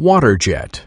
Water jet.